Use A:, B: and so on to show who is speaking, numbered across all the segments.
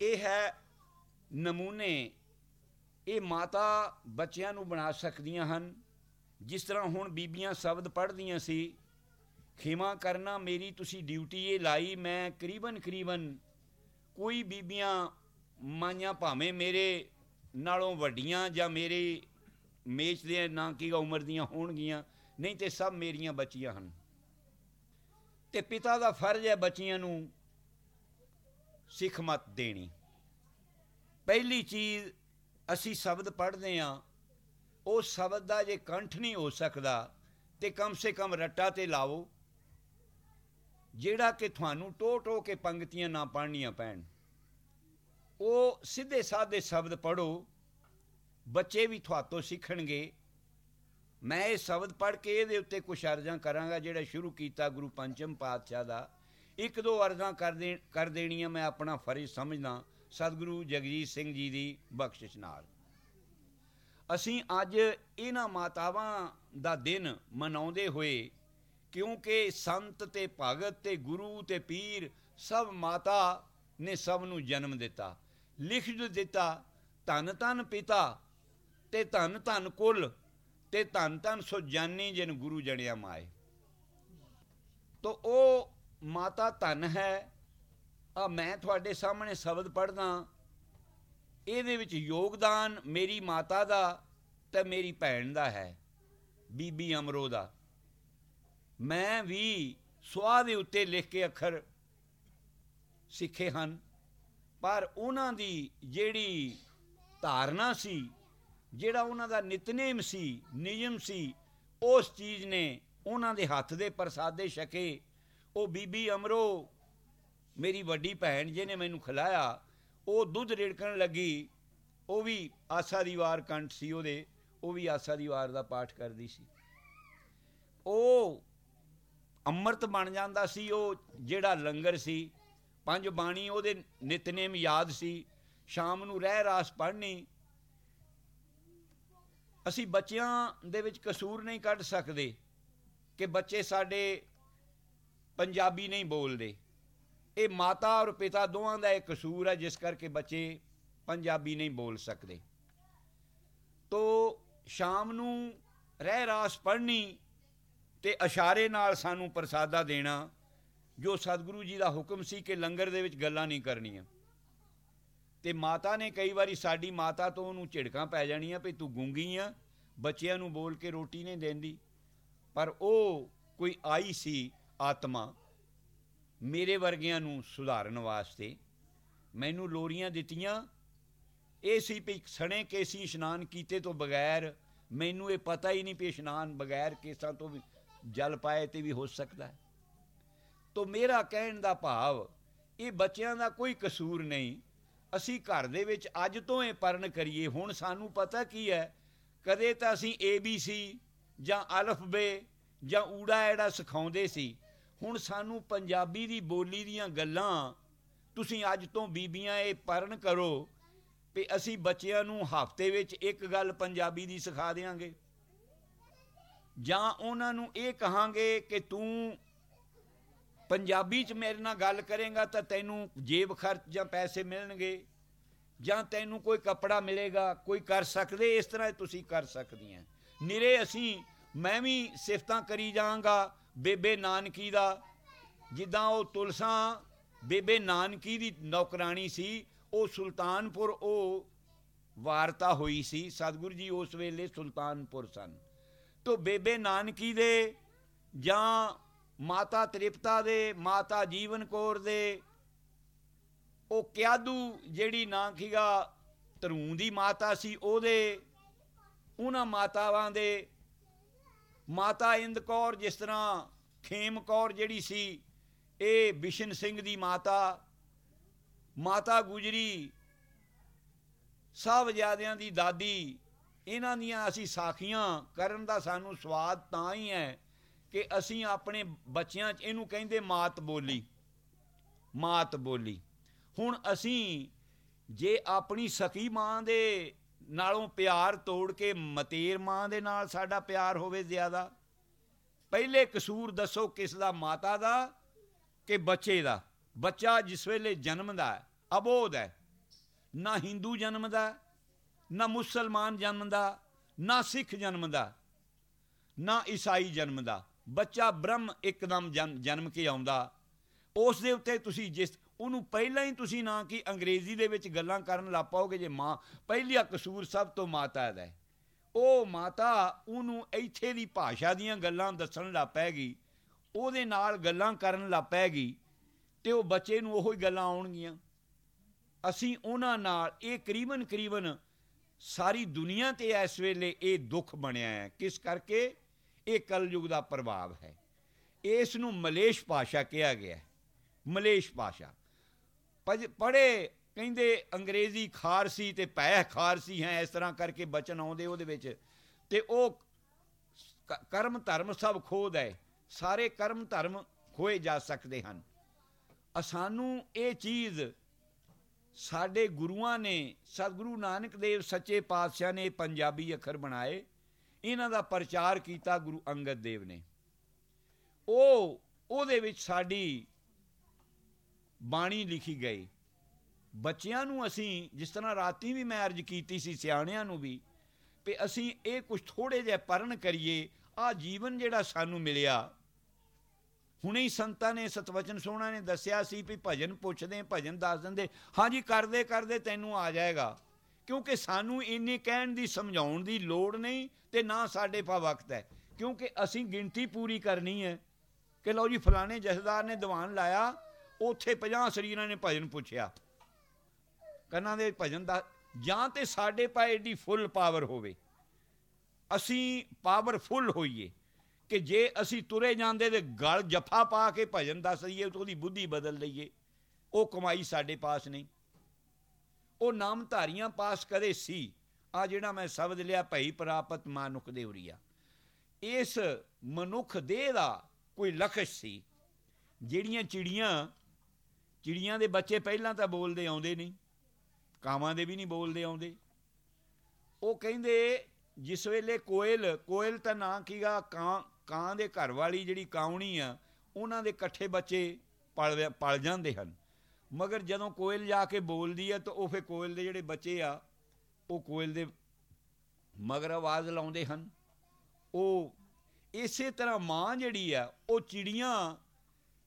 A: ਇਹ ਹੈ ਨਮੂਨੇ। ਇਹ ਮਾਤਾ ਬੱਚਿਆਂ ਨੂੰ ਬਣਾ ਸਕਦੀਆਂ ਹਨ। ਜਿਸ ਤਰ੍ਹਾਂ ਹੁਣ ਬੀਬੀਆਂ ਸ਼ਬਦ ਪੜ੍ਹਦੀਆਂ ਸੀ, ਖਿਮਾ ਕਰਨਾ ਮੇਰੀ ਤੁਸੀਂ ਡਿਊਟੀ ਇਹ ਲਾਈ, ਮੈਂ ਕਰੀਬਨ ਕਰੀਬਨ ਕੋਈ ਬੀਬੀਆਂ ਮਾਈਆਂ ਭਾਵੇਂ ਮੇਰੇ ਨਾਲੋਂ ਵੱਡੀਆਂ ਜਾਂ ਮੇਰੇ ਮੇਜ ਦੇ ਨਾ ਕੀ ਉਮਰ ਦੀਆਂ ਹੋਣਗੀਆਂ, ਨਹੀਂ ਤੇ ਸਭ ਮੇਰੀਆਂ ਬੱਚੀਆਂ ਹਨ। ਤੇ ਪਿਤਾ ਦਾ ਫਰਜ਼ ਹੈ ਬੱਚੀਆਂ ਨੂੰ ਸਿੱਖ ਮਤ ਦੇਣੀ। ਪਹਿਲੀ ਚੀਜ਼ ਅਸੀਂ ਸ਼ਬਦ ਪੜ੍ਹਦੇ ਆ ਉਹ ਸ਼ਬਦ ਦਾ ਜੇ ਕੰਠ ਨਹੀਂ ਹੋ ਸਕਦਾ, ਤੇ ਕਮ ਸੇ ਕਮ ਰੱਟਾ ਤੇ ਲਾਓ ਜਿਹੜਾ ਕਿ ਤੁਹਾਨੂੰ ਟੋ ਟੋ ਕੇ ਪੰਕਤੀਆਂ ਨਾ ਪੜ੍ਹਨੀਆਂ ਪੈਣ। ਉਹ ਸਿੱਧੇ ਸਾਦੇ ਸ਼ਬਦ ਪੜੋ ਬੱਚੇ ਵੀ ਤੁਹਾਤੋਂ ਸਿੱਖਣਗੇ। ਮੈਂ ਇਹ ਸ਼ਬਦ ਪੜ੍ਹ ਕੇ ਇਹਦੇ ਉੱਤੇ ਕੁਝ ਅਰਜ਼ਾਂ ਕਰਾਂਗਾ, ਜਿਹੜਾ ਸ਼ੁਰੂ ਕੀਤਾ ਗੁਰੂ ਪੰਚਮ ਪਾਤਸ਼ਾਹ ਦਾ। ਇੱਕ ਦੋ ਅਰਜ਼ਾਂ ਕਰ ਦੇ, ਕਰ ਦੇਣੀਆਂ, ਮੈਂ ਆਪਣਾ ਫਰਜ਼ ਸਮਝਦਾ। ਸਤਿਗੁਰੂ ਜਗਜੀਤ ਸਿੰਘ ਜੀ ਦੀ ਬਖਸ਼ਿਸ਼ ਨਾਲ। ਅਸੀਂ ਅੱਜ ਇਹਨਾਂ ਮਾਤਾਵਾਂ ਦਾ ਦਿਨ ਮਨਾਉਂਦੇ ਹੋਏ, ਕਿਉਂਕਿ ਸੰਤ ਤੇ ਭਗਤ ਤੇ ਗੁਰੂ ਤੇ ਪੀਰ ਸਭ ਮਾਤਾ ਨੇ ਸਭ ਨੂੰ ਜਨਮ ਦਿੱਤਾ, ਲਿਖ ਦਿੱਤਾ, ਧੰਨ ਧੰਨ ਪਿਤਾ ਤੇ ਧੰਨ ਧੰਨ ਕੁੱਲ ਤੇ ਧੰਨ ਧੰਨ ਸੋ ਜਾਨੀ ਜਿਨ ਗੁਰੂ ਜਣਿਆ ਮਾਏ। ਤੋ ਉਹ ਮਾਤਾ ਧਨ ਹੈ। ਆ ਮੈਂ ਤੁਹਾਡੇ ਸਾਹਮਣੇ ਸ਼ਬਦ ਪੜ੍ਹਦਾ ਇਹਦੇ ਵਿੱਚ ਯੋਗਦਾਨ ਮੇਰੀ ਮਾਤਾ ਦਾ ਤੇ ਮੇਰੀ ਭੈਣ ਦਾ ਹੈ, ਬੀਬੀ ਅਮਰੋ ਦਾ। ਮੈਂ ਵੀ ਸਵਾਹ ਦੇ ਉੱਤੇ ਲਿਖ ਕੇ ਅੱਖਰ ਸਿੱਖੇ ਹਨ, ਪਰ ਉਹਨਾਂ ਦੀ ਜਿਹੜੀ ਧਾਰਨਾ ਸੀ, ਜਿਹੜਾ ਉਹਨਾਂ ਦਾ ਨਿਤਨੇਮ ਸੀ, ਨਿਯਮ ਸੀ, ਉਸ ਚੀਜ਼ ਨੇ ਉਹਨਾਂ ਦੇ ਹੱਥ ਦੇ ਪ੍ਰਸਾਦੇ ਛਕੇ ਉਹ ਬੀਬੀ ਅਮਰੋ, ਮੇਰੀ ਵੱਡੀ ਭੈਣ ਜਿਹਨੇ ਮੈਨੂੰ ਖਿਲਾਇਆ, ਉਹ ਦੁੱਧ ਰੇੜਕਣ ਲੱਗੀ, ਉਹ ਵੀ ਆਸਾ ਦੀ ਵਾਰ ਕੰਠ ਸੀ ਉਹਦੇ, ਉਹ ਵੀ ਆਸਾ ਦੀ ਵਾਰ ਦਾ ਪਾਠ ਕਰਦੀ ਸੀ। ਉਹ ਅੰਮ੍ਰਿਤ ਬਣ ਜਾਂਦਾ ਸੀ, ਉਹ ਜਿਹੜਾ ਲੰਗਰ ਸੀ, ਪੰਜ ਬਾਣੀ ਉਹਦੇ ਨਿਤਨੇਮ ਯਾਦ ਸੀ, ਸ਼ਾਮ ਨੂੰ ਰਹਿ ਰਾਸ ਪੜ੍ਹਨੀ। ਅਸੀਂ ਬੱਚਿਆਂ ਦੇ ਵਿੱਚ ਕਸੂਰ ਨਹੀਂ ਕੱਢ ਸਕਦੇ ਕਿ ਬੱਚੇ ਸਾਡੇ ਪੰਜਾਬੀ ਨਹੀਂ ਬੋਲਦੇ। ਇਹ ਮਾਤਾ ਔਰ ਪਿਤਾ ਦੋਵਾਂ ਦਾ ਇੱਕ ਕਸੂਰ ਹੈ, ਜਿਸ ਕਰਕੇ ਬੱਚੇ ਪੰਜਾਬੀ ਨਹੀਂ ਬੋਲ ਸਕਦੇ। ਤੋ ਸ਼ਾਮ ਨੂੰ ਰਹਿ ਰਾਸ ਪੜ੍ਹਨੀ ਤੇ ਇਸ਼ਾਰੇ ਨਾਲ ਸਾਨੂੰ ਪ੍ਰਸਾਦਾ ਦੇਣਾ, ਜੋ ਸਤਿਗੁਰੂ ਜੀ ਦਾ ਹੁਕਮ ਸੀ ਕਿ ਲੰਗਰ ਦੇ ਵਿੱਚ ਗੱਲਾਂ ਨਹੀਂ ਕਰਨੀਆਂ। ਤੇ ਮਾਤਾ ਨੇ ਕਈ ਵਾਰੀ ਸਾਡੀ ਮਾਤਾ ਤੋਂ ਉਹਨੂੰ ਝਿੜਕਾਂ ਪੈ ਜਾਣੀਆਂ ਵੀ ਤੂੰ ਗੂੰਗੀ ਆ, ਬੱਚਿਆਂ ਨੂੰ ਬੋਲ ਕੇ ਰੋਟੀ ਨਹੀਂ ਦਿੰਦੀ। ਪਰ ਉਹ ਕੋਈ ਆਈ ਸੀ ਆਤਮਾ ਮੇਰੇ ਵਰਗਿਆਂ ਨੂੰ ਸੁਧਾਰਨ ਵਾਸਤੇ ਮੈਨੂੰ ਲੋਰੀਆਂ ਦਿੱਤੀਆਂ। ਇਹ ਸੀ ਵੀ ਸਣੇ ਕੇਸੀ ਇਸ਼ਨਾਨ ਕੀਤੇ ਤੋਂ ਬਗੈਰ ਮੈਨੂੰ ਇਹ ਪਤਾ ਹੀ ਨਹੀਂ ਵੀ ਇਸ਼ਨਾਨ ਬਗੈਰ ਕੇਸਾਂ ਤੋਂ ਵੀ ਜਲ ਪਾਏ ਤੇ ਵੀ ਹੋ ਸਕਦਾ। ਹੈ ਤੋ ਮੇਰਾ ਕਹਿਣ ਦਾ ਭਾਵ, ਇਹ ਬੱਚਿਆਂ ਦਾ ਕੋਈ ਕਸੂਰ ਨਹੀਂ। ਅਸੀਂ ਘਰ ਦੇ ਵਿੱਚ ਅੱਜ ਤੋਂ ਇਹ ਪਰਨ ਕਰੀਏ। ਹੁਣ ਸਾਨੂੰ ਪਤਾ ਕੀ ਹੈ, ਕਦੇ ਤਾਂ ਅਸੀਂ ABC ਜਾਂ ਅਲਫ ਬੇ ਜਾਂ ਊੜਾ ਐੜਾ ਸਿਖਾਉਂਦੇ ਸੀ। ਹੁਣ ਸਾਨੂੰ ਪੰਜਾਬੀ ਦੀ ਬੋਲੀ ਦੀਆਂ ਗੱਲਾਂ ਤੁਸੀਂ ਅੱਜ ਤੋਂ ਬੀਬੀਆਂ ਇਹ ਪਰਨ ਕਰੋ ਵੀ ਅਸੀਂ ਬੱਚਿਆਂ ਨੂੰ ਹਫ਼ਤੇ ਵਿੱਚ ਇੱਕ ਗੱਲ ਪੰਜਾਬੀ ਦੀ ਸਿਖਾ ਦੇਵਾਂਗੇ ਜਾਂ ਉਹਨਾਂ ਨੂੰ ਇਹ ਕਹਾਂਗੇ ਕਿ ਤੂੰ ਪੰਜਾਬੀ 'ਚ ਮੇਰੇ ਨਾਲ ਗੱਲ ਕਰੇਗਾ ਤਾਂ ਤੈਨੂੰ ਜੇਬ ਖਰਚ ਜਾਂ ਪੈਸੇ ਮਿਲਣਗੇ ਜਾਂ ਤੈਨੂੰ ਕੋਈ ਕੱਪੜਾ ਮਿਲੇਗਾ, ਕੋਈ ਕਰ ਸਕਦੇ, ਇਸ ਤਰ੍ਹਾਂ ਤੁਸੀਂ ਕਰ ਸਕਦੀਆਂ। ਨਿਰੇ ਅਸੀਂ, ਮੈਂ ਵੀ ਸਿਫਤਾਂ ਕਰੀ ਜਾਵਾਂਗਾ ਬੇਬੇ ਨਾਨਕੀ ਦਾ, ਜਿੱਦਾਂ ਉਹ ਤੁਲਸਾਂ, ਬੇਬੇ ਨਾਨਕੀ ਦੀ ਨੌਕਰਾਣੀ ਸੀ, ਉਹ ਸੁਲਤਾਨਪੁਰ ਉਹ ਵਾਰਤਾ ਹੋਈ ਸੀ, ਸਤਿਗੁਰੂ ਜੀ ਉਸ ਵੇਲੇ ਸੁਲਤਾਨਪੁਰ ਸਨ। ਤੋ ਬੇਬੇ ਨਾਨਕੀ ਦੇ ਜਾਂ ਮਾਤਾ ਤ੍ਰਿਪਤਾ ਦੇ, ਮਾਤਾ ਜੀਵਨ ਕੌਰ ਦੇ, ਉਹ ਕਿਆਦੂ ਜਿਹੜੀ ਨਾਂ ਖੀਗਾ ਤਰੂੰ ਦੀ ਮਾਤਾ ਸੀ, ਉਹਦੇ, ਉਹਨਾਂ ਮਾਤਾਵਾਂ ਦੇ ਮਾਤਾ ਇੰਦ ਕੌਰ, ਜਿਸ ਤਰ੍ਹਾਂ ਖੇਮ ਕੌਰ ਜਿਹੜੀ ਸੀ, ਇਹ ਬਿਸ਼ਨ ਸਿੰਘ ਦੀ ਮਾਤਾ ਮਾਤਾ ਗੁਜਰੀ ਸਾਹਿਬਜ਼ਾਦਿਆਂ ਦੀ ਦਾਦੀ, ਇਹਨਾਂ ਦੀਆਂ ਅਸੀਂ ਸਾਖੀਆਂ ਕਰਨ ਦਾ ਸਾਨੂੰ ਸਵਾਦ ਤਾਂ ਹੀ ਹੈ ਕਿ ਅਸੀਂ ਆਪਣੇ ਬੱਚਿਆਂ 'ਚ ਇਹਨੂੰ ਕਹਿੰਦੇ ਮਾਤ ਬੋਲੀ ਮਾਤ ਬੋਲੀ। ਹੁਣ ਅਸੀਂ ਜੇ ਆਪਣੀ ਸਖੀ ਮਾਂ ਦੇ ਨਾਲੋਂ ਪਿਆਰ ਤੋੜ ਕੇ ਮਤੇਰ ਮਾਂ ਦੇ ਨਾਲ ਸਾਡਾ ਪਿਆਰ ਹੋਵੇ ਜ਼ਿਆਦਾ। ਪਹਿਲੇ ਕਸੂਰ ਦੱਸੋ ਕਿਸ ਦਾ, ਮਾਤਾ ਦਾ ਕਿ ਬੱਚੇ ਦਾ? ਬੱਚਾ ਜਿਸ ਵੇਲੇ ਜਨਮਦਾ ਹੈ, ਅਬੋਧ ਹੈ, ਨਾ ਹਿੰਦੂ ਜਨਮਦਾ, ਨਾ ਮੁਸਲਮਾਨ ਜਨਮਦਾ, ਨਾ ਸਿੱਖ ਜਨਮਦਾ, ਨਾ ਈਸਾਈ ਜਨਮਦਾ। ਬੱਚਾ ਬ੍ਰਹਮ ਇੱਕਦਮ ਜਨਮ ਕੇ ਆਉਂਦਾ। ਉਸ ਦੇ ਉੱਤੇ ਤੁਸੀਂ ਜਿਸ ਉਹਨੂੰ ਪਹਿਲਾਂ ਹੀ ਤੁਸੀਂ ਨਾ ਕਿ ਅੰਗਰੇਜ਼ੀ ਦੇ ਵਿੱਚ ਗੱਲਾਂ ਕਰਨ ਲੱਗ ਪਾਓਗੇ ਜੇ ਮਾਂ ਪਹਿਲੀ ਕਸੂਰ ਸਭ ਤੋਂ ਮਾਤਾ ਦਾ ਉਹ ਮਾਤਾ ਉਹਨੂੰ ਇੱਥੇ ਦੀ ਭਾਸ਼ਾ ਦੀਆਂ ਗੱਲਾਂ ਦੱਸਣ ਲੱਗ ਪੈਗੀ, ਉਹਦੇ ਨਾਲ ਗੱਲਾਂ ਕਰਨ ਲੱਗ ਪੈਗੀ ਤੇ ਉਹ ਬੱਚੇ ਨੂੰ ਉਹੀ ਗੱਲਾਂ ਆਉਣਗੀਆਂ। ਅਸੀਂ ਉਹਨਾਂ ਨਾਲ ਇਹ ਕਰੀਬਨ ਕਰੀਬਨ ਸਾਰੀ ਦੁਨੀਆ ਤੇ ਇਸ ਵੇਲੇ ਇਹ ਦੁੱਖ ਬਣਿਆ ਹੈ। ਕਿਸ ਕਰਕੇ? ਇਹ ਕਲਯੁਗ ਦਾ ਪ੍ਰਭਾਵ ਹੈ। ਇਸ ਨੂੰ ਮਲੇਸ਼ ਭਾਸ਼ਾ ਕਿਹਾ ਗਿਆ ਮਲੇਸ਼ ਭਾਸ਼ਾ। ਪੜ੍ਹੇ, ਕਹਿੰਦੇ ਅੰਗਰੇਜ਼ੀ ਖਾਰਸੀ ਤੇ ਪੈ ਖਾਰਸੀ ਹੈ, ਇਸ ਤਰ੍ਹਾਂ ਕਰਕੇ ਬਚਨ ਆਉਂਦੇ ਉਹਦੇ ਵਿੱਚ। ਤੇ ਉਹ ਕਰਮ ਧਰਮ ਸਭ ਖੋਦ ਹੈ ਸਾਰੇ ਕਰਮ ਧਰਮ ਖੋਏ ਜਾ ਸਕਦੇ ਹਨ। ਸਾਨੂੰ ਇਹ ਚੀਜ਼ ਸਾਡੇ ਗੁਰੂਆਂ ਨੇ, ਸਤਿਗੁਰੂ ਨਾਨਕ ਦੇਵ ਸੱਚੇ ਪਾਤਸ਼ਾਹ ਨੇ ਪੰਜਾਬੀ ਅੱਖਰ ਬਣਾਏ, ਇਹਨਾਂ ਦਾ ਪ੍ਰਚਾਰ ਕੀਤਾ ਗੁਰੂ ਅੰਗਦ ਦੇਵ ਨੇ। ਉਹ, ਉਹਦੇ ਵਿੱਚ ਸਾਡੀ ਬਾਣੀ ਲਿਖੀ ਗਈ। ਬੱਚਿਆਂ ਨੂੰ ਅਸੀਂ ਜਿਸ ਤਰ੍ਹਾਂ ਰਾਤੀ ਵੀ ਮੈਂ ਅਰਜ ਕੀਤੀ ਸੀ, ਸਿਆਣਿਆਂ ਨੂੰ ਵੀ ਕਿ ਅਸੀਂ ਇਹ ਕੁਝ ਥੋੜੇ ਜਿਹਾ ਪਰਨ ਕਰੀਏ ਆ ਜੀਵਨ ਜਿਹੜਾ ਸਾਨੂੰ ਮਿਲਿਆ। ਹੁਣੇ ਹੀ ਸੰਤਾਂ ਨੇ ਸਤਵਚਨ ਸੋਹਣਾ ਨੇ ਦੱਸਿਆ ਸੀ ਵੀ ਭਜਨ ਪੁੱਛਦੇ, ਭਜਨ ਦੱਸ ਦਿੰਦੇ, ਹਾਂਜੀ ਕਰਦੇ ਕਰਦੇ ਤੈਨੂੰ ਆ ਜਾਏਗਾ। ਕਿਉਂਕਿ ਸਾਨੂੰ ਇੰਨੇ ਕਹਿਣ ਦੀ, ਸਮਝਾਉਣ ਦੀ ਲੋੜ ਨਹੀਂ ਤੇ ਨਾ ਸਾਡੇ ਪਾ ਵਕਤ ਹੈ। ਕਿਉਂਕਿ ਅਸੀਂ ਗਿਣਤੀ ਪੂਰੀ ਕਰਨੀ ਹੈ ਕਿ ਲਓ ਜੀ ਫਲਾਣੇ ਜਥੇਦਾਰ ਨੇ ਦੀਵਾਨ ਲਾਇਆ ਉੱਥੇ 50 ਸਰੀਰਾਂ ਨੇ ਭਜਨ ਪੁੱਛਿਆ। ਕੰਨਾਂ ਦੇ ਭਜਨ ਦਾ ਜਾਂ ਤੇ ਸਾਡੇ ਪਾ ਏਡੀ ਫੁੱਲ ਪਾਵਰ ਹੋਵੇ। ਅਸੀਂ ਪਾਵਰਫੁੱਲ ਹੋਈਏ ਕਿ ਜੇ ਅਸੀਂ ਤੁਰੇ ਜਾਂਦੇ ਤੇ ਗਲ ਜਫਾ ਪਾ ਕੇ ਭਜਨ ਦੱਸ ਦਈਏ ਤਾਂ ਉਹਦੀ ਬੁੱਧੀ ਬਦਲ ਲਈਏ ਉਹ ਕਮਾਈ ਸਾਡੇ ਪਾਸ ਨਹੀਂ। ਉਹ ਨਾਮਧਾਰੀਆਂ ਪਾਸ ਕਦੇ ਸੀ। ਆ ਜਿਹੜਾ ਮੈਂ ਸ਼ਬਦ ਲਿਆ, ਭਈ ਪ੍ਰਾਪਤ ਮਾਨੁਖ ਦੇ ਉਰੀਆ ਇਸ ਮਨੁੱਖ ਦੇ ਦਾ ਕੋਈ ਲਖਸ਼ ਸੀ। ਜਿਹੜੀਆਂ ਚਿੜੀਆਂ ਚਿੜੀਆਂ ਦੇ ਬੱਚੇ ਪਹਿਲਾਂ ਤਾਂ ਬੋਲਦੇ ਆਉਂਦੇ ਨਹੀਂ, ਕਾਵਾਂ ਦੇ ਵੀ ਨਹੀਂ ਬੋਲਦੇ ਆਉਂਦੇ। ਉਹ ਕਹਿੰਦੇ, ਜਿਸ ਵੇਲੇ ਕੋਇਲ ਕੋਇਲ ਤਾਂ ਨਾਂ ਕੀਗਾ, ਕਾਂ ਕਾਂ ਦੇ ਘਰ ਵਾਲੀ ਜਿਹੜੀ ਕਾਉਣੀ ਆ, ਉਹਨਾਂ ਦੇ ਇਕੱਠੇ ਬੱਚੇ ਪਲ ਪਲ ਜਾਂਦੇ ਹਨ। ਮਗਰ ਜਦੋਂ ਕੋਇਲ ਜਾ ਕੇ ਬੋਲਦੀ ਹੈ ਤਾਂ ਉਹ ਫੇ ਕੋਇਲ ਦੇ ਜਿਹੜੇ ਬੱਚੇ ਆ, ਉਹ ਕੋਇਲ ਦੇ ਮਗਰ ਆਵਾਜ਼ ਲਾਉਂਦੇ ਹਨ। ਉਹ ਇਸੇ ਤਰ੍ਹਾਂ ਮਾਂ ਜਿਹੜੀ ਆ, ਉਹ ਚਿੜੀਆਂ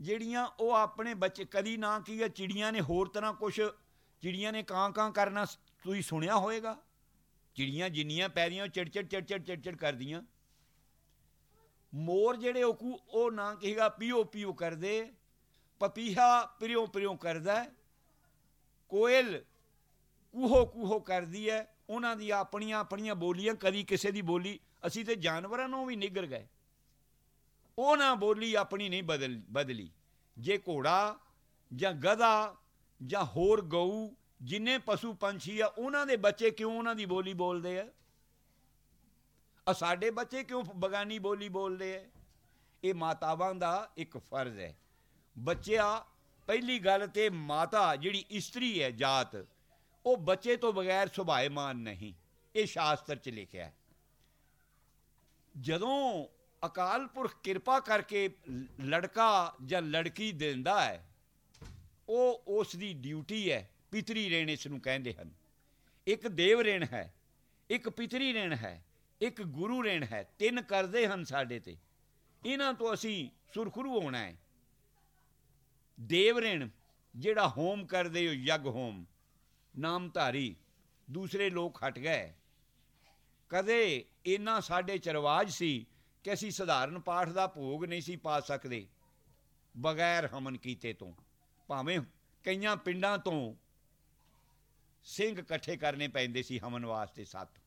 A: ਜਿਹੜੀਆਂ ਉਹ ਆਪਣੇ ਬੱਚੇ, ਕਦੀ ਨਾ ਕੀ ਆ, ਚਿੜੀਆਂ ਨੇ ਹੋਰ ਤਰ੍ਹਾਂ ਕੁਝ ਚਿੜੀਆਂ ਨੇ ਕਾਂ ਕਾਂ ਕਰਨਾ ਤੁਸੀਂ ਸੁਣਿਆ ਹੋਵੇਗਾ? ਚਿੜੀਆਂ ਜਿੰਨੀਆਂ ਪੈਰੀਆਂ ਚਿੜਚਿੜ ਚਿੜਚਿੜ ਚਿੜਚਿੜ ਕਰਦੀਆਂ। ਮੋਰ ਜਿਹੜੇ ਉਹ ਉਹ ਨਾ ਕਹੇਗਾ, ਪੀਓ ਪੀਓ ਕਰਦੇ। ਪਪੀਹਾ ਪ੍ਰਿਓ ਪ੍ਰਿਓ ਕਰਦਾ ਕੋਇਲ ਕੂਹੋ ਕੂਹੋ ਕਰਦੀ ਹੈ। ਉਹਨਾਂ ਦੀ ਆਪਣੀਆਂ ਆਪਣੀਆਂ ਬੋਲੀਆਂ, ਕਦੀ ਕਿਸੇ ਦੀ ਬੋਲੀ, ਅਸੀਂ ਤੇ ਜਾਨਵਰਾਂ ਨੂੰ ਵੀ ਨਿਗਰ ਗਏ। ਉਹ ਨਾ ਬੋਲੀ, ਆਪਣੀ ਨਹੀਂ ਬਦਲ, ਬਦਲੀ। ਜੇ ਘੋੜਾ ਜਾਂ ਗਧਾ ਜਾਂ ਹੋਰ ਗਊ, ਜਿੰਨੇ ਪਸ਼ੂ ਪੰਛੀ ਆ, ਉਹਨਾਂ ਦੇ ਬੱਚੇ ਕਿਉਂ ਉਹਨਾਂ ਦੀ ਬੋਲੀ ਬੋਲਦੇ ਆ? ਆ ਸਾਡੇ ਬੱਚੇ ਕਿਉਂ ਬਗਾਨੀ ਬੋਲੀ ਬੋਲਦੇ ਆ? ਇਹ ਮਾਤਾਵਾਂ ਦਾ ਇੱਕ ਫਰਜ਼ ਹੈ। ਬੱਚਿਆ, ਪਹਿਲੀ ਗੱਲ ਤੇ ਮਾਤਾ ਜਿਹੜੀ ਇਸਤਰੀ ਹੈ ਜਾਤ, ਉਹ ਬੱਚੇ ਤੋਂ ਬਗੈਰ ਸੁਭਾਏਮਾਨ ਨਹੀਂ। ਇਹ ਸ਼ਾਸਤਰ 'ਚ ਲਿਖਿਆ ਹੈ। ਜਦੋਂ ਅਕਾਲ ਪੁਰਖ ਕਿਰਪਾ ਕਰਕੇ ਲੜਕਾ ਜਾਂ ਲੜਕੀ ਦਿੰਦਾ ਹੈ, ਉਹ ਉਸ ਦੀ ਡਿਊਟੀ ਹੈ, ਪਿਤਰੀ ਰੇਣ ਇਸ ਨੂੰ ਕਹਿੰਦੇ ਹਨ। ਇੱਕ ਦੇਵ ਰੇਣ ਹੈ, ਇੱਕ ਪਿਤਰੀ ਰੇਣ ਹੈ, ਇੱਕ ਗੁਰੂ ਰੇਣ ਹੈ, ਤਿੰਨ ਕਰਦੇ ਹਨ ਸਾਡੇ ਤੇ। ਇਹਨਾਂ ਤੋਂ ਅਸੀਂ ਸੁਰਖਰੂ ਹੋਣਾ ਹੈ। ਦੇਵ ਰੇਣ, ਜਿਹੜਾ ਹੋਮ ਕਰਦੇ ਹੋ, ਯਗ ਹੋਮ, ਨਾਮਧਾਰੀ, ਦੂਸਰੇ ਲੋਕ ਹਟ ਗਏ। ਕਦੇ ਇਨਾ ਸਾਡੇ ਚਰਵਾਜ ਸੀ ਕਿ ਅਸੀਂ ਸਧਾਰਨ ਪਾਠ ਦਾ ਭੋਗ ਨਹੀਂ ਸੀ ਪਾ ਸਕਦੇ, ਬਗੈਰ ਹਮਨ ਕੀਤੇ ਤੋਂ। ਭਾਵੇਂ ਕਈਆਂ ਪਿੰਡਾਂ ਤੋਂ ਸਿੰਘ ਇਕੱਠੇ ਕਰਨੇ ਪੈਂਦੇ ਸੀ ਹਮਨ ਵਾਸਤੇ ਸੱਤ।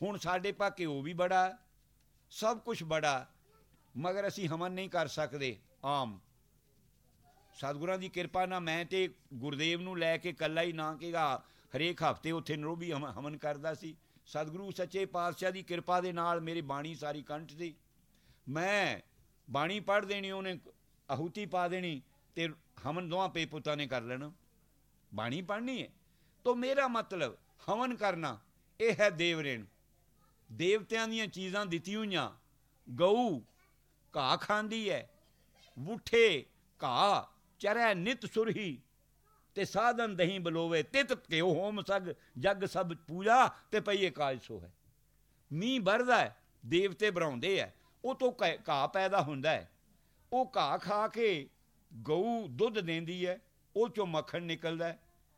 A: ਹੁਣ ਸਾਡੇ ਪਾ ਘਿਓ ਵੀ ਬੜਾ, ਸਭ ਕੁਝ ਬੜਾ, ਮਗਰ ਅਸੀਂ ਹਮਨ ਨਹੀਂ ਕਰ ਸਕਦੇ, ਆਮ। ਸਤਿਗੁਰਾਂ ਦੀ ਕਿਰਪਾ ਨਾਲ ਮੈਂ ਤੇ ਗੁਰਦੇਵ ਨੂੰ ਲੈ ਕੇ ਕੱਲਾ ਹੀ ਨਾ ਕਿਗਾ ਹਰੇਕ ਹਫ਼ਤੇ ਉੱਥੇ ਨਰੋਬੀ ਹਮਨ ਕਰਦਾ ਸੀ। ਸਤਿਗੁਰੂ ਸੱਚੇ ਪਾਤਸ਼ਾਹ ਦੀ ਕਿਰਪਾ ਦੇ ਨਾਲ ਮੇਰੀ ਬਾਣੀ ਸਾਰੀ ਕੰਠ ਦੀ ਮੈਂ ਬਾਣੀ ਪੜ੍ਹ ਦੇਣੀ, ਉਹਨੇ ਆਹੂਤੀ ਪਾ ਦੇਣੀ ਤੇ ਹਮਨ ਦੋਹਾਂ ਪੇ ਪੁੱਤਾਂ ਨੇ ਕਰ ਲੈਣਾ। ਬਾਣੀ ਪੜ੍ਹਨੀ ਹੈ ਤੋ ਮੇਰਾ ਮਤਲਬ ਹਵਨ ਕਰਨਾ, ਇਹ ਹੈ ਦੇਵਰੇਣ। ਦੇਵਤਿਆਂ ਦੀਆਂ ਚੀਜ਼ਾਂ ਦਿੱਤੀ ਹੋਈਆਂ। ਗਊ ਘਾਹ ਖਾਂਦੀ ਹੈ, ਬੁੱਠੇ ਘਾਹ, ਚਰੈ ਨਿਤ ਸੁਰਹੀ। ਤੇ ਸਾਧਨ ਦਹੀਂ ਬਲੋਵੇ, ਤਿਤ ਕਿਉ ਹੋਮ ਸਗ, ਜਗ ਸਭ ਪੂਜਾ, ਤੇ ਪਈਏ ਕਾਜ ਸੋ ਹੈ ਮੀਂਹ ਵਰਦਾ ਹੈ, ਦੇਵਤੇ ਬਰਾਉਂਦੇ ਐ ਉਹ ਤੋਂ ਘਾਹ ਪੈਦਾ ਹੁੰਦਾ ਹੈ। ਉਹ ਘਾਹ ਖਾ ਕੇ ਗਊ ਦੁੱਧ ਦਿੰਦੀ ਹੈ, ਉਹ ਚੋਂ ਮੱਖਣ ਨਿਕਲਦਾ ਹੈ।